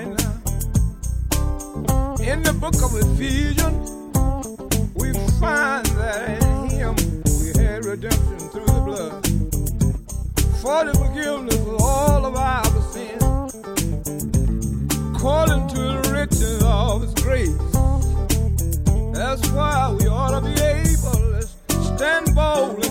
in the book of Ephesians, we find that in Him we had redemption through the blood for the forgiveness of all of our sins, according to the riches of His grace. That's why we ought to be able to stand bold.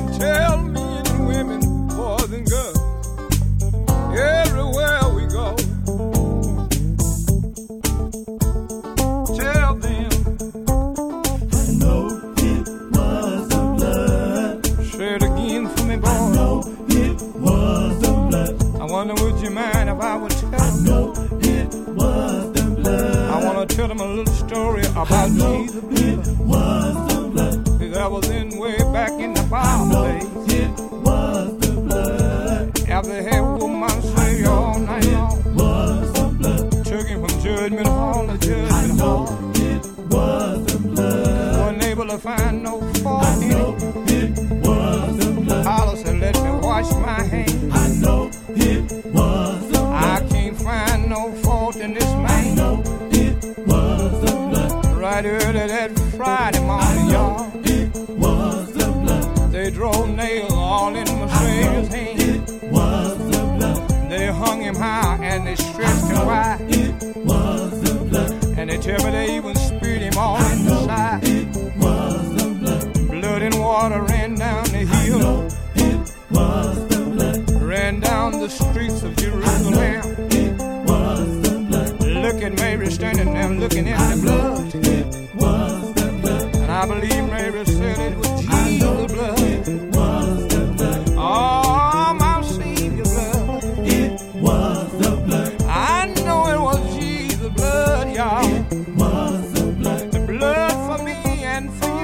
I would you mind if I would tell I know it was the blood. I want to tell them a little story about Jesus. Right early that Friday morning, y'all, it was the blood. they drove nails all in my Savior's hand. It was the blood. They hung him high and they stretched him wide. It was the blood. And they tell me they even speared him all I in the know side. it was the blood. Blood and water ran down the I hill, know it was the blood. ran down the streets of Jerusalem at Mary standing there looking at I the blood. It was the blood. And I believe Mary said it was Jesus' blood. It was the blood. Oh, my Savior's blood. It was the blood. I know it was Jesus' blood, y'all. It was the blood. The blood for me and for you.